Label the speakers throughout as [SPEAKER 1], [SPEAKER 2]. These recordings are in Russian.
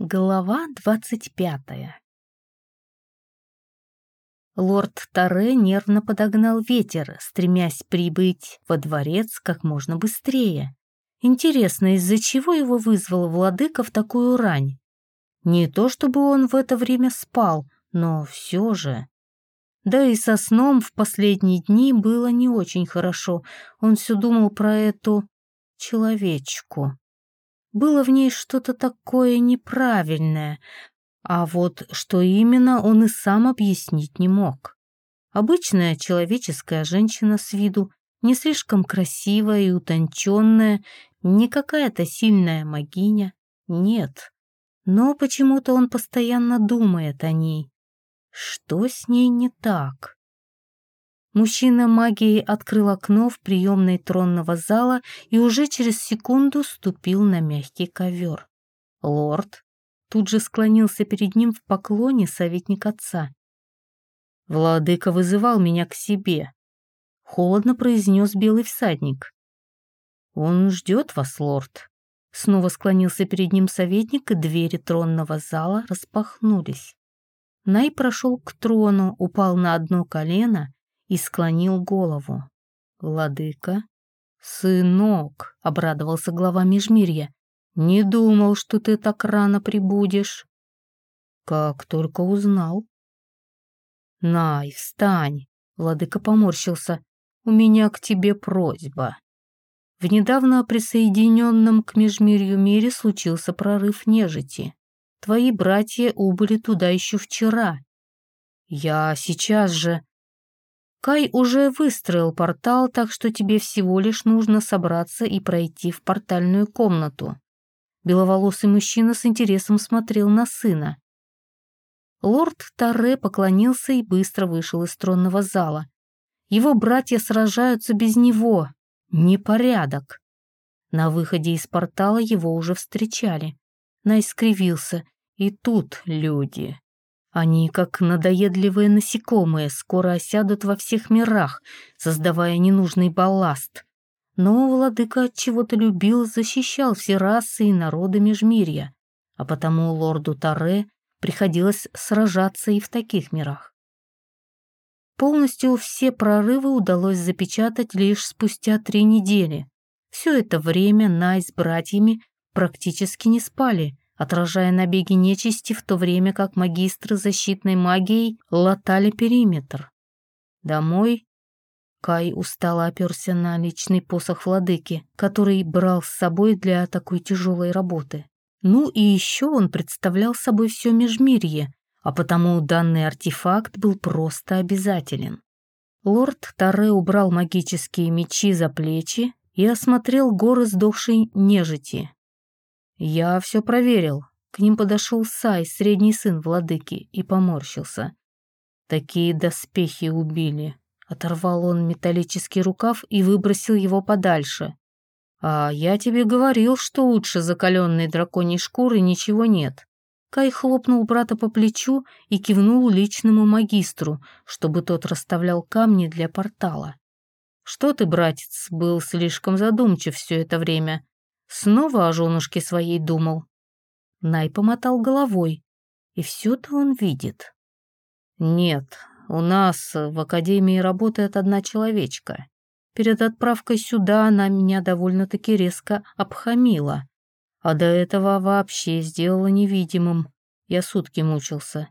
[SPEAKER 1] Глава двадцать пятая Лорд Таре нервно подогнал ветер, стремясь прибыть во дворец как можно быстрее. Интересно, из-за чего его вызвал владыка в такую рань? Не то чтобы он в это время спал, но все же. Да и со сном в последние дни было не очень хорошо. Он все думал про эту человечку. Было в ней что-то такое неправильное, а вот что именно он и сам объяснить не мог. Обычная человеческая женщина с виду, не слишком красивая и утонченная, не какая-то сильная магиня, нет. Но почему-то он постоянно думает о ней. Что с ней не так? Мужчина магией открыл окно в приемной тронного зала и уже через секунду ступил на мягкий ковер. Лорд тут же склонился перед ним в поклоне советник отца. «Владыка вызывал меня к себе», — холодно произнес белый всадник. «Он ждет вас, лорд». Снова склонился перед ним советник, и двери тронного зала распахнулись. Най прошел к трону, упал на одно колено и склонил голову. «Владыка?» «Сынок!» — обрадовался глава Межмирья. «Не думал, что ты так рано прибудешь». «Как только узнал». «Най, встань!» — владыка поморщился. «У меня к тебе просьба». В недавно присоединенном к Межмирью мире случился прорыв нежити. Твои братья убыли туда еще вчера. Я сейчас же... Кай уже выстроил портал, так что тебе всего лишь нужно собраться и пройти в портальную комнату. Беловолосый мужчина с интересом смотрел на сына. Лорд Таре поклонился и быстро вышел из тронного зала. Его братья сражаются без него. Непорядок. На выходе из портала его уже встречали. Най скривился. И тут люди. Они, как надоедливые насекомые, скоро осядут во всех мирах, создавая ненужный балласт. Но владыка от чего-то любил, защищал все расы и народы Межмирья, а потому лорду Таре приходилось сражаться и в таких мирах. Полностью все прорывы удалось запечатать лишь спустя три недели. Все это время Най с братьями практически не спали, отражая набеги нечисти, в то время как магистры защитной магией латали периметр. Домой Кай устало оперся на личный посох владыки, который брал с собой для такой тяжелой работы. Ну и еще он представлял собой все межмирье, а потому данный артефакт был просто обязателен. Лорд Таре убрал магические мечи за плечи и осмотрел горы сдохшей нежити, «Я все проверил». К ним подошел Сай, средний сын владыки, и поморщился. «Такие доспехи убили». Оторвал он металлический рукав и выбросил его подальше. «А я тебе говорил, что лучше закаленной драконьей шкуры ничего нет». Кай хлопнул брата по плечу и кивнул личному магистру, чтобы тот расставлял камни для портала. «Что ты, братец, был слишком задумчив все это время. Снова о женушке своей думал. Най помотал головой. И все-то он видит. Нет, у нас в академии работает одна человечка. Перед отправкой сюда она меня довольно-таки резко обхамила. А до этого вообще сделала невидимым. Я сутки мучился.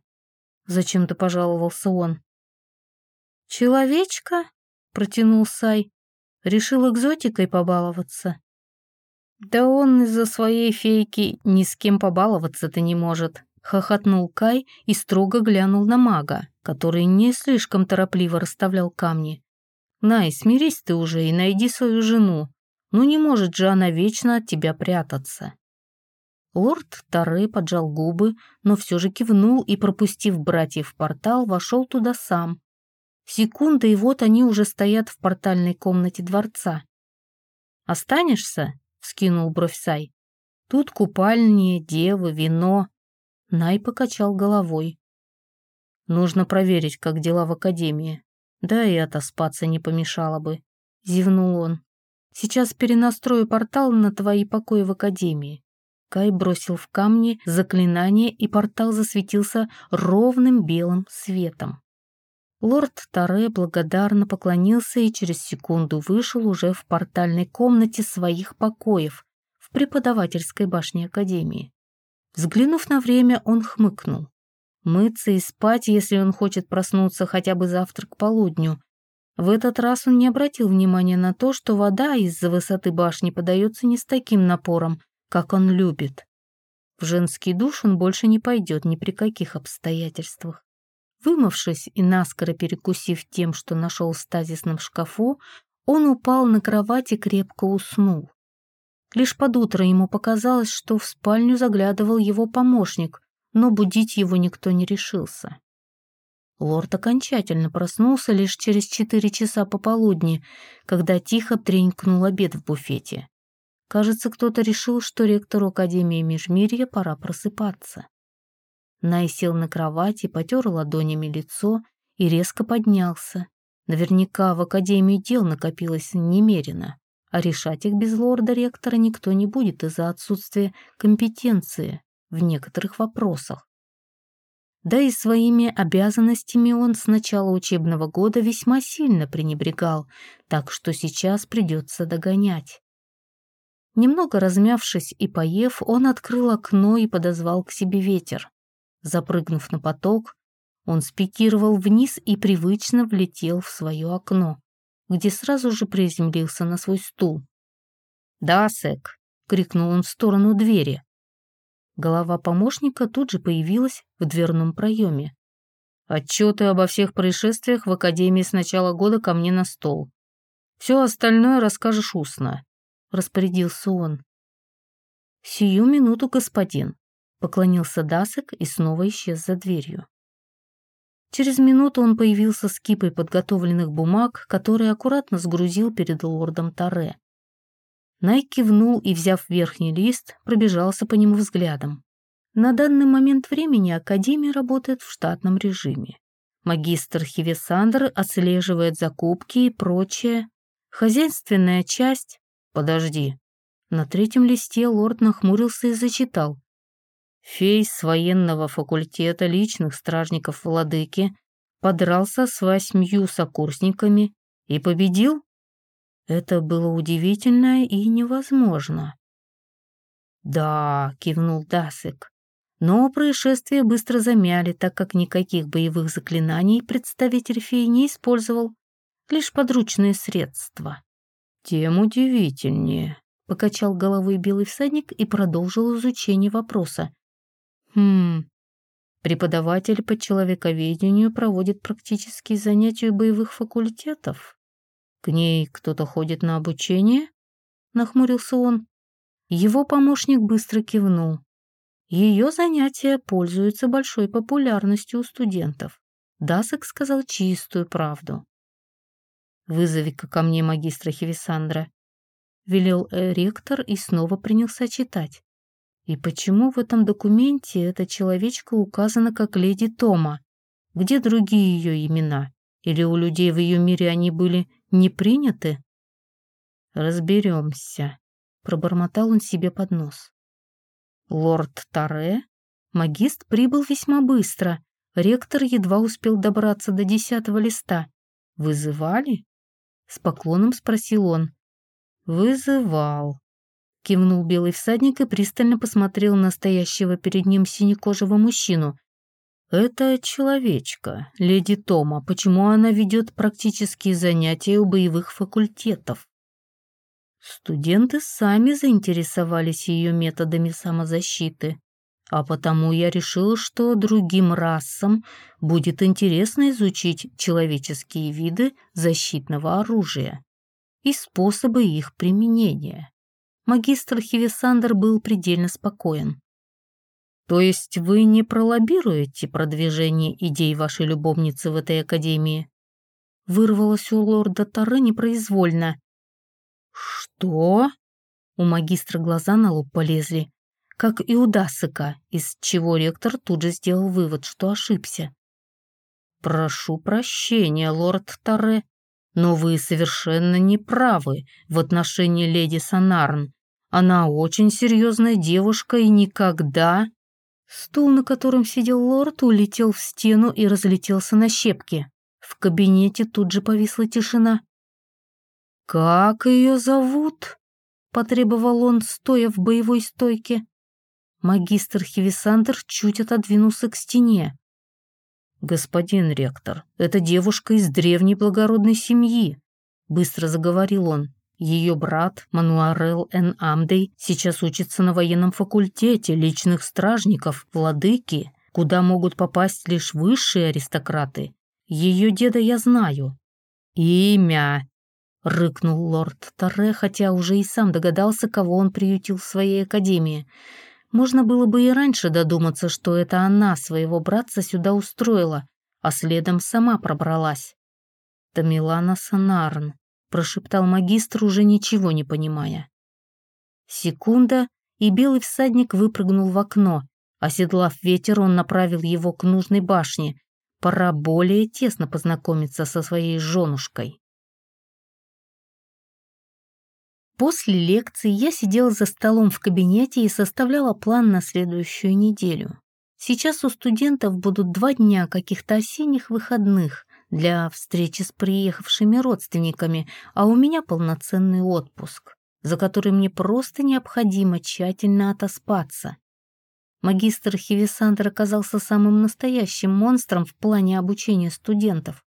[SPEAKER 1] Зачем-то пожаловался он. «Человечка?» — протянул Сай. «Решил экзотикой побаловаться». «Да он из-за своей фейки ни с кем побаловаться-то не может», — хохотнул Кай и строго глянул на мага, который не слишком торопливо расставлял камни. «Най, смирись ты уже и найди свою жену. Ну не может же она вечно от тебя прятаться». Лорд Таре поджал губы, но все же кивнул и, пропустив братьев в портал, вошел туда сам. Секунда, и вот они уже стоят в портальной комнате дворца. «Останешься?» Вскинул бровь Сай. Тут купальни, девы, вино. Най покачал головой. Нужно проверить, как дела в академии. Да и отоспаться не помешало бы. Зевнул он. Сейчас перенастрою портал на твои покои в академии. Скай бросил в камни заклинание, и портал засветился ровным белым светом. Лорд Таре благодарно поклонился и через секунду вышел уже в портальной комнате своих покоев в преподавательской башне Академии. Взглянув на время, он хмыкнул. Мыться и спать, если он хочет проснуться хотя бы завтра к полудню. В этот раз он не обратил внимания на то, что вода из-за высоты башни подается не с таким напором, как он любит. В женский душ он больше не пойдет ни при каких обстоятельствах. Вымывшись и наскоро перекусив тем, что нашел в стазисном шкафу, он упал на кровать и крепко уснул. Лишь под утро ему показалось, что в спальню заглядывал его помощник, но будить его никто не решился. Лорд окончательно проснулся лишь через четыре часа пополудни, когда тихо тренькнул обед в буфете. Кажется, кто-то решил, что ректору Академии Межмирья пора просыпаться. Най сел на кровати, потер ладонями лицо и резко поднялся. Наверняка в Академии дел накопилось немерено, а решать их без лорда-ректора никто не будет из-за отсутствия компетенции в некоторых вопросах. Да и своими обязанностями он с начала учебного года весьма сильно пренебрегал, так что сейчас придется догонять. Немного размявшись и поев, он открыл окно и подозвал к себе ветер. Запрыгнув на поток, он спикировал вниз и привычно влетел в свое окно, где сразу же приземлился на свой стул. «Да, Сэк!» — крикнул он в сторону двери. Голова помощника тут же появилась в дверном проеме. «Отчеты обо всех происшествиях в Академии с начала года ко мне на стол. Все остальное расскажешь устно», — распорядился он. «Сию минуту, господин», — поклонился Дасек и снова исчез за дверью. Через минуту он появился с кипой подготовленных бумаг, которые аккуратно сгрузил перед лордом Таре. Найк кивнул и, взяв верхний лист, пробежался по нему взглядом. На данный момент времени Академия работает в штатном режиме. Магистр Хивесандр отслеживает закупки и прочее. Хозяйственная часть... Подожди. На третьем листе лорд нахмурился и зачитал. Фей с военного факультета личных стражников владыки подрался с восьмью сокурсниками и победил? Это было удивительно и невозможно. «Да», — кивнул Дасик. Но происшествие быстро замяли, так как никаких боевых заклинаний представитель феи не использовал, лишь подручные средства. «Тем удивительнее», — покачал головой белый всадник и продолжил изучение вопроса. «Хм, преподаватель по человековедению проводит практические занятия боевых факультетов?» «К ней кто-то ходит на обучение?» — нахмурился он. Его помощник быстро кивнул. Ее занятия пользуются большой популярностью у студентов. Дасек сказал чистую правду. «Вызови-ка ко мне магистра Хевисандра», — велел э, ректор и снова принялся читать. И почему в этом документе эта человечка указана как леди Тома? Где другие ее имена? Или у людей в ее мире они были не приняты? Разберемся, пробормотал он себе под нос. Лорд Таре? Магист прибыл весьма быстро. Ректор едва успел добраться до десятого листа. «Вызывали?» С поклоном спросил он. «Вызывал», — кивнул белый всадник и пристально посмотрел на стоящего перед ним синекожего мужчину, «Это человечка, леди Тома. Почему она ведет практические занятия у боевых факультетов?» Студенты сами заинтересовались ее методами самозащиты, а потому я решил, что другим расам будет интересно изучить человеческие виды защитного оружия и способы их применения. Магистр Хивисандр был предельно спокоен. То есть вы не пролоббируете продвижение идей вашей любовницы в этой академии? Вырвалось у лорда Таре непроизвольно. Что? У магистра глаза на лоб полезли, как и у Дасыка, из чего ректор тут же сделал вывод, что ошибся. «Прошу прощения, лорд Таре, но вы совершенно не правы в отношении леди Санарн. Она очень серьезная девушка и никогда...» Стул, на котором сидел лорд, улетел в стену и разлетелся на щепки. В кабинете тут же повисла тишина. «Как ее зовут?» — потребовал он, стоя в боевой стойке. Магистр Хивисандр чуть отодвинулся к стене. «Господин ректор, это девушка из древней благородной семьи», — быстро заговорил он. Ее брат, Мануарел Эн Амдей, сейчас учится на военном факультете личных стражников, владыки, куда могут попасть лишь высшие аристократы. Ее деда я знаю. Имя, — рыкнул лорд Торре, хотя уже и сам догадался, кого он приютил в своей академии. Можно было бы и раньше додуматься, что это она своего братца сюда устроила, а следом сама пробралась. «Тамилана Санарн», — прошептал магистр, уже ничего не понимая. Секунда, и белый всадник выпрыгнул в окно. Оседлав ветер, он направил его к нужной башне. Пора более тесно познакомиться со своей женушкой. После лекции я сидела за столом в кабинете и составляла план на следующую неделю. Сейчас у студентов будут два дня каких-то осенних выходных для встречи с приехавшими родственниками, а у меня полноценный отпуск, за который мне просто необходимо тщательно отоспаться. Магистр Хивисандр оказался самым настоящим монстром в плане обучения студентов.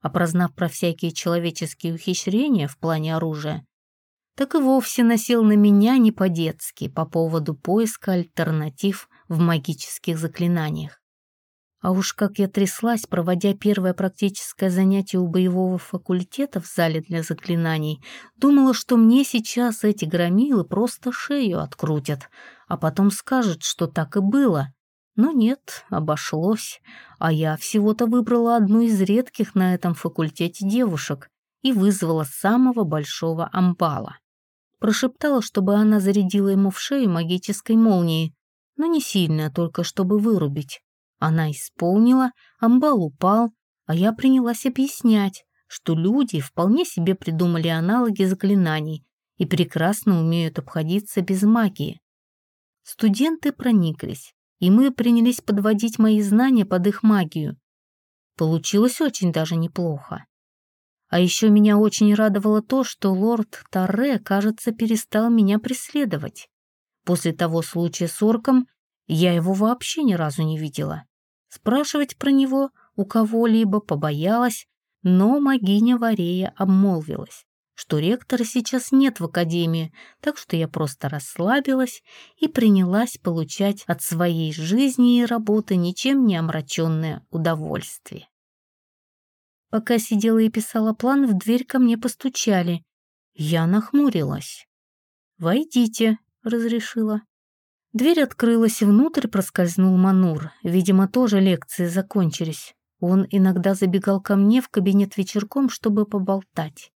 [SPEAKER 1] А про всякие человеческие ухищрения в плане оружия, так и вовсе носил на меня не по-детски по поводу поиска альтернатив в магических заклинаниях. А уж как я тряслась, проводя первое практическое занятие у боевого факультета в зале для заклинаний, думала, что мне сейчас эти громилы просто шею открутят, а потом скажут, что так и было. Но нет, обошлось, а я всего-то выбрала одну из редких на этом факультете девушек и вызвала самого большого амбала. Прошептала, чтобы она зарядила ему в шею магической молнией, но не сильно, только чтобы вырубить. Она исполнила, амбал упал, а я принялась объяснять, что люди вполне себе придумали аналоги заклинаний и прекрасно умеют обходиться без магии. Студенты прониклись, и мы принялись подводить мои знания под их магию. Получилось очень даже неплохо. А еще меня очень радовало то, что лорд Торре, кажется, перестал меня преследовать. После того случая с орком я его вообще ни разу не видела. Спрашивать про него у кого-либо побоялась, но магиня Варея обмолвилась, что ректора сейчас нет в академии, так что я просто расслабилась и принялась получать от своей жизни и работы ничем не омраченное удовольствие. Пока сидела и писала план, в дверь ко мне постучали. Я нахмурилась. «Войдите», — разрешила. Дверь открылась, и внутрь проскользнул Манур. Видимо, тоже лекции закончились. Он иногда забегал ко мне в кабинет вечерком, чтобы поболтать.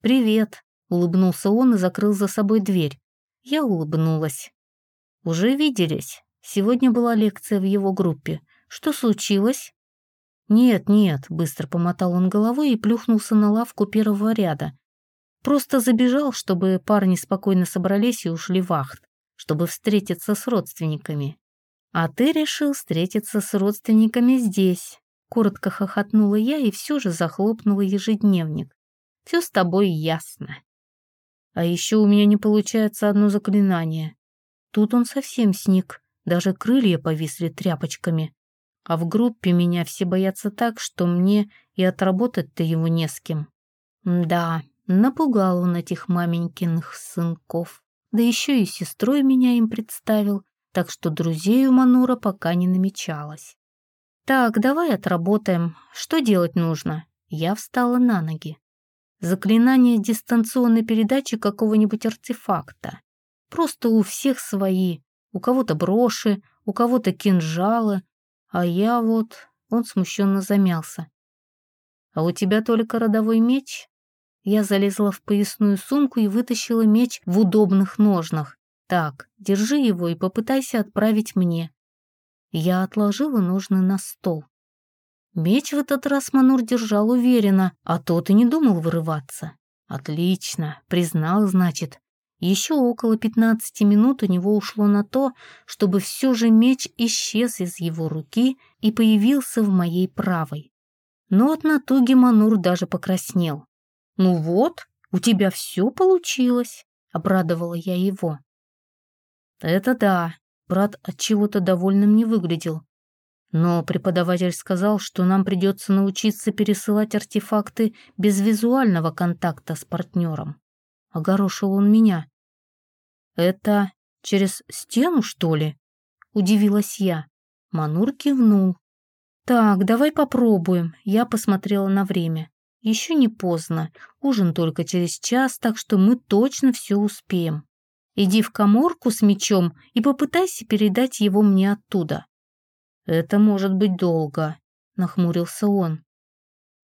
[SPEAKER 1] «Привет», — улыбнулся он и закрыл за собой дверь. Я улыбнулась. «Уже виделись. Сегодня была лекция в его группе. Что случилось?» «Нет, нет», — быстро помотал он головой и плюхнулся на лавку первого ряда. Просто забежал, чтобы парни спокойно собрались и ушли в вахт, чтобы встретиться с родственниками. «А ты решил встретиться с родственниками здесь», — коротко хохотнула я и все же захлопнула ежедневник. «Все с тобой ясно». А еще у меня не получается одно заклинание. Тут он совсем сник, даже крылья повисли тряпочками. А в группе меня все боятся так, что мне и отработать-то его не с кем. Да, напугал он этих маменькиных сынков. Да еще и сестрой меня им представил, так что друзей у Манура пока не намечалось. «Так, давай отработаем. Что делать нужно?» Я встала на ноги. Заклинание дистанционной передачи какого-нибудь артефакта. Просто у всех свои. У кого-то броши, у кого-то кинжалы, а я вот... Он смущенно замялся. «А у тебя только родовой меч?» Я залезла в поясную сумку и вытащила меч в удобных ножнах. «Так, держи его и попытайся отправить мне». Я отложила ножны на стол. Меч в этот раз Манур держал уверенно, а тот и не думал вырываться. «Отлично, признал, значит. Еще около 15 минут у него ушло на то, чтобы все же меч исчез из его руки и появился в моей правой. Но от натуги Манур даже покраснел. «Ну вот, у тебя все получилось», — обрадовала я его. «Это да», — брат от чего-то довольным не выглядел. Но преподаватель сказал, что нам придется научиться пересылать артефакты без визуального контакта с партнером. Огорошил он меня. «Это через стену, что ли?» — удивилась я. Манур кивнул. «Так, давай попробуем». Я посмотрела на время. Еще не поздно. Ужин только через час, так что мы точно все успеем. Иди в коморку с мечом и попытайся передать его мне оттуда. Это может быть долго, нахмурился он.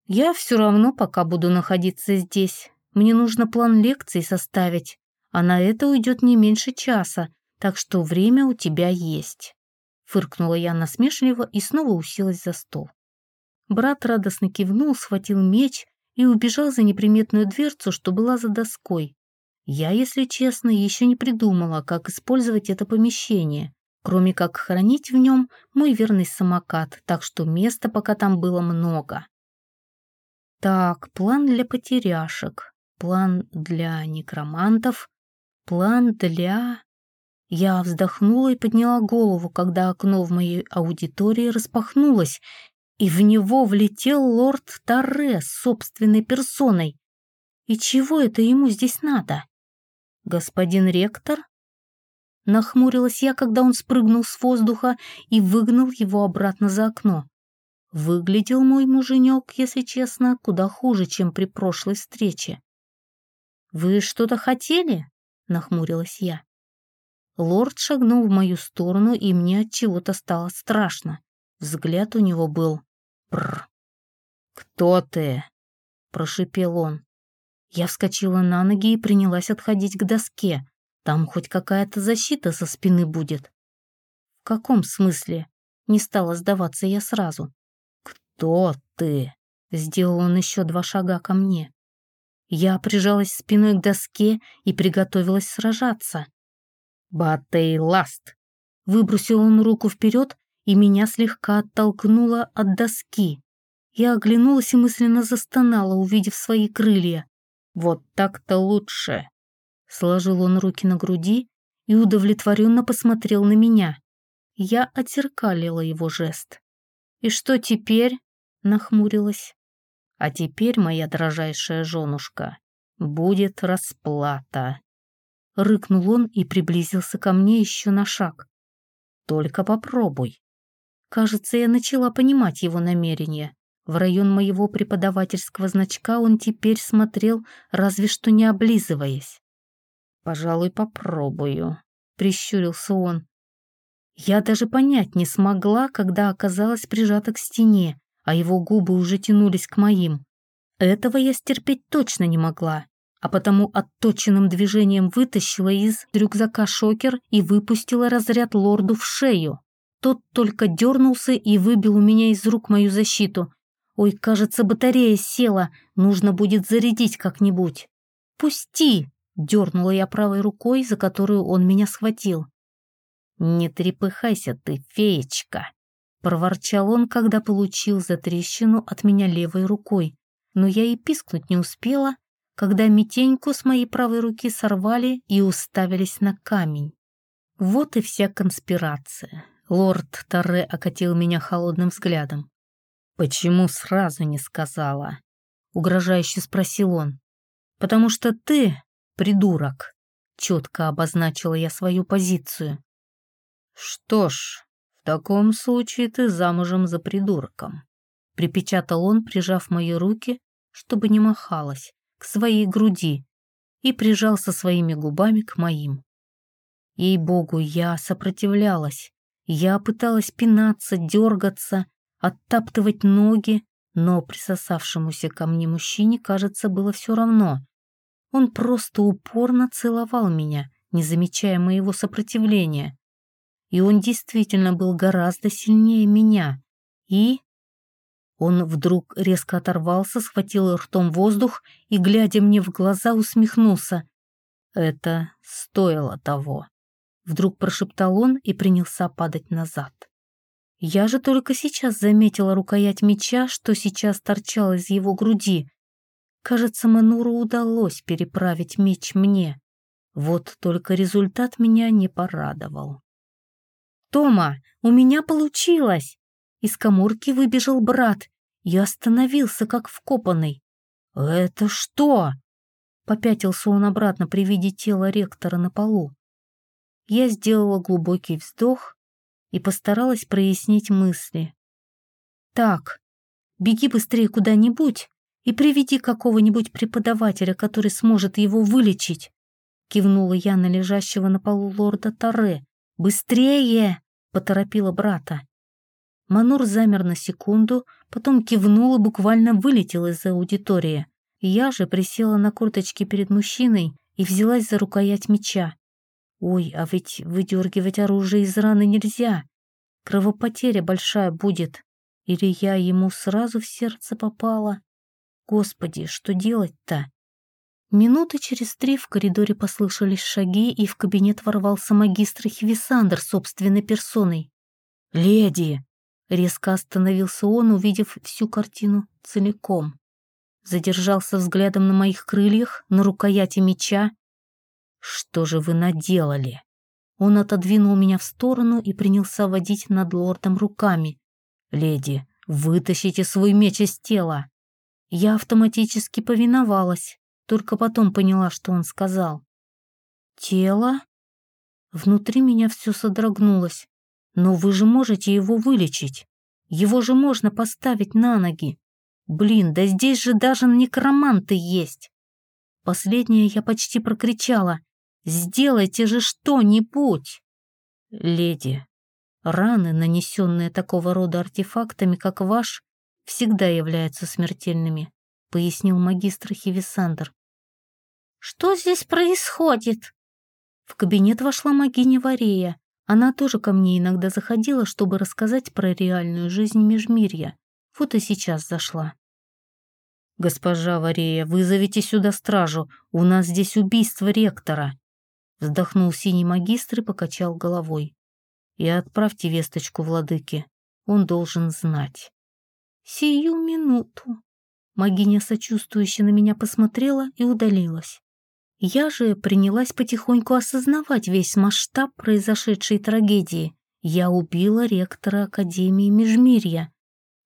[SPEAKER 1] Я все равно пока буду находиться здесь. Мне нужно план лекций составить, а на это уйдет не меньше часа, так что время у тебя есть. Фыркнула я насмешливо и снова уселась за стол. Брат радостно кивнул, схватил меч и убежал за неприметную дверцу, что была за доской. Я, если честно, еще не придумала, как использовать это помещение, кроме как хранить в нем мой верный самокат, так что места пока там было много. Так, план для потеряшек, план для некромантов, план для... Я вздохнула и подняла голову, когда окно в моей аудитории распахнулось, и в него влетел лорд Торрес собственной персоной. И чего это ему здесь надо? Господин ректор? Нахмурилась я, когда он спрыгнул с воздуха и выгнал его обратно за окно. Выглядел мой муженек, если честно, куда хуже, чем при прошлой встрече. «Вы что-то хотели?» — нахмурилась я. Лорд шагнул в мою сторону, и мне от чего-то стало страшно. Взгляд у него был «Прррр». «Кто ты?» — прошипел он. Я вскочила на ноги и принялась отходить к доске. Там хоть какая-то защита со спины будет. В каком смысле? Не стала сдаваться я сразу. «Кто ты?» — сделал он еще два шага ко мне. Я прижалась спиной к доске и приготовилась сражаться. «Батей Ласт!» Выбросил он руку вперед, и меня слегка оттолкнуло от доски. Я оглянулась и мысленно застонала, увидев свои крылья. «Вот так-то лучше!» Сложил он руки на груди и удовлетворенно посмотрел на меня. Я отзеркалила его жест. «И что теперь?» — нахмурилась. «А теперь, моя дрожайшая женушка, будет расплата!» Рыкнул он и приблизился ко мне еще на шаг. «Только попробуй». Кажется, я начала понимать его намерения. В район моего преподавательского значка он теперь смотрел, разве что не облизываясь. «Пожалуй, попробую», — прищурился он. Я даже понять не смогла, когда оказалась прижата к стене, а его губы уже тянулись к моим. Этого я стерпеть точно не могла а потому отточенным движением вытащила из рюкзака шокер и выпустила разряд лорду в шею. Тот только дернулся и выбил у меня из рук мою защиту. Ой, кажется, батарея села, нужно будет зарядить как-нибудь. «Пусти!» — дернула я правой рукой, за которую он меня схватил. «Не трепыхайся ты, феечка!» — проворчал он, когда получил затрещину от меня левой рукой. Но я и пискнуть не успела, когда Митеньку с моей правой руки сорвали и уставились на камень. Вот и вся конспирация. Лорд Торре окатил меня холодным взглядом. «Почему сразу не сказала?» — угрожающе спросил он. «Потому что ты, придурок», — четко обозначила я свою позицию. «Что ж, таком случае ты замужем за придурком», — припечатал он, прижав мои руки, чтобы не махалась к своей груди и прижался своими губами к моим. Ей-богу, я сопротивлялась. Я пыталась пинаться, дергаться, оттаптывать ноги, но присосавшемуся ко мне мужчине, кажется, было все равно. Он просто упорно целовал меня, не замечая моего сопротивления. И он действительно был гораздо сильнее меня. И он вдруг резко оторвался, схватил ртом воздух и, глядя мне в глаза, усмехнулся. Это стоило того. Вдруг прошептал он и принялся падать назад. Я же только сейчас заметила рукоять меча, что сейчас торчал из его груди. Кажется, Мануру удалось переправить меч мне. Вот только результат меня не порадовал. «Тома, у меня получилось!» Из коморки выбежал брат и остановился, как вкопанный. «Это что?» Попятился он обратно при виде тела ректора на полу. Я сделала глубокий вздох и постаралась прояснить мысли. «Так, беги быстрее куда-нибудь и приведи какого-нибудь преподавателя, который сможет его вылечить», кивнула я на лежащего на полу лорда Таре. «Быстрее!» — поторопила брата. Манур замер на секунду, потом кивнул и буквально вылетел из аудитории. Я же присела на курточки перед мужчиной и взялась за рукоять меча. Ой, а ведь выдергивать оружие из раны нельзя. Кровопотеря большая будет. Или я ему сразу в сердце попала? Господи, что делать-то? Минуты через три в коридоре послышались шаги, и в кабинет ворвался магистр Хивисандр собственной персоной. «Леди!» — резко остановился он, увидев всю картину целиком задержался взглядом на моих крыльях, на рукояти меча. «Что же вы наделали?» Он отодвинул меня в сторону и принялся водить над лордом руками. «Леди, вытащите свой меч из тела!» Я автоматически повиновалась, только потом поняла, что он сказал. «Тело?» Внутри меня все содрогнулось. «Но вы же можете его вылечить. Его же можно поставить на ноги. Блин, да здесь же даже некроманты есть. Последнее я почти прокричала. Сделайте же что-нибудь. Леди, раны, нанесенные такого рода артефактами, как ваш, всегда являются смертельными, пояснил магистр Хивисандр. Что здесь происходит? В кабинет вошла магиня Варея. Она тоже ко мне иногда заходила, чтобы рассказать про реальную жизнь Межмирья. Вот и сейчас зашла. «Госпожа Варея, вызовите сюда стражу, у нас здесь убийство ректора!» Вздохнул синий магистр и покачал головой. «И отправьте весточку владыке, он должен знать». «Сию минуту!» Магиня сочувствующе на меня посмотрела и удалилась. Я же принялась потихоньку осознавать весь масштаб произошедшей трагедии. Я убила ректора Академии Межмирья.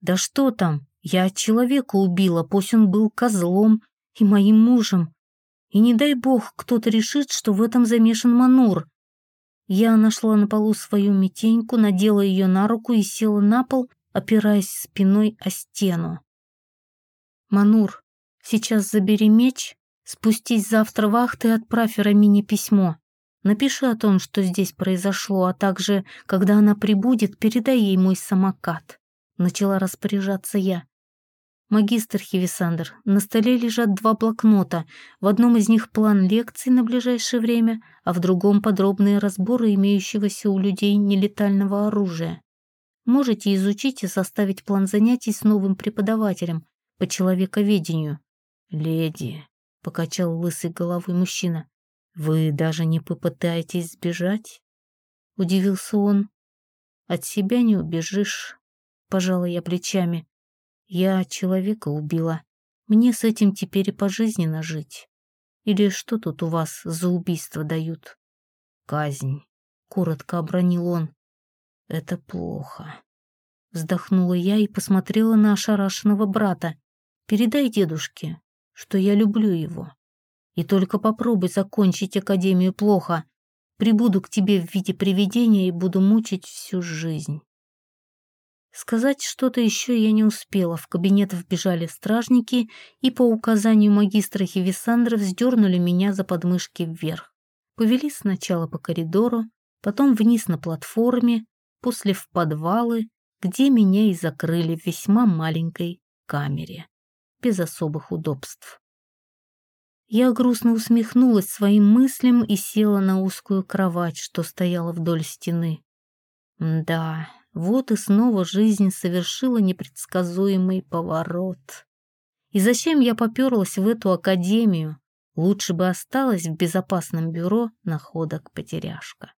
[SPEAKER 1] Да что там, я человека убила, пусть он был козлом и моим мужем. И не дай бог, кто-то решит, что в этом замешан Манур. Я нашла на полу свою метеньку, надела ее на руку и села на пол, опираясь спиной о стену. «Манур, сейчас забери меч, спустись завтра в ахты и отправь Рамине письмо. Напиши о том, что здесь произошло, а также, когда она прибудет, передай ей мой самокат». Начала распоряжаться я. «Магистр Хивисандр, на столе лежат два блокнота. В одном из них план лекций на ближайшее время, а в другом подробные разборы имеющегося у людей нелетального оружия. Можете изучить и составить план занятий с новым преподавателем по человековедению». «Леди», — покачал лысой головой мужчина, — «вы даже не попытаетесь сбежать?» — удивился он. «От себя не убежишь», — пожала я плечами. Я человека убила. Мне с этим теперь и пожизненно жить. Или что тут у вас за убийство дают? Казнь. Коротко обронил он. Это плохо. Вздохнула я и посмотрела на ошарашенного брата. Передай дедушке, что я люблю его. И только попробуй закончить академию плохо. Прибуду к тебе в виде привидения и буду мучить всю жизнь. Сказать что-то еще я не успела. В кабинет вбежали стражники и по указанию магистра Хивисандра вздернули меня за подмышки вверх. Повели сначала по коридору, потом вниз на платформе, после в подвалы, где меня и закрыли в весьма маленькой камере, без особых удобств. Я грустно усмехнулась своим мыслям и села на узкую кровать, что стояла вдоль стены. Да, вот и снова жизнь совершила непредсказуемый поворот. И зачем я поперлась в эту академию? Лучше бы осталась в безопасном бюро находок потеряшка.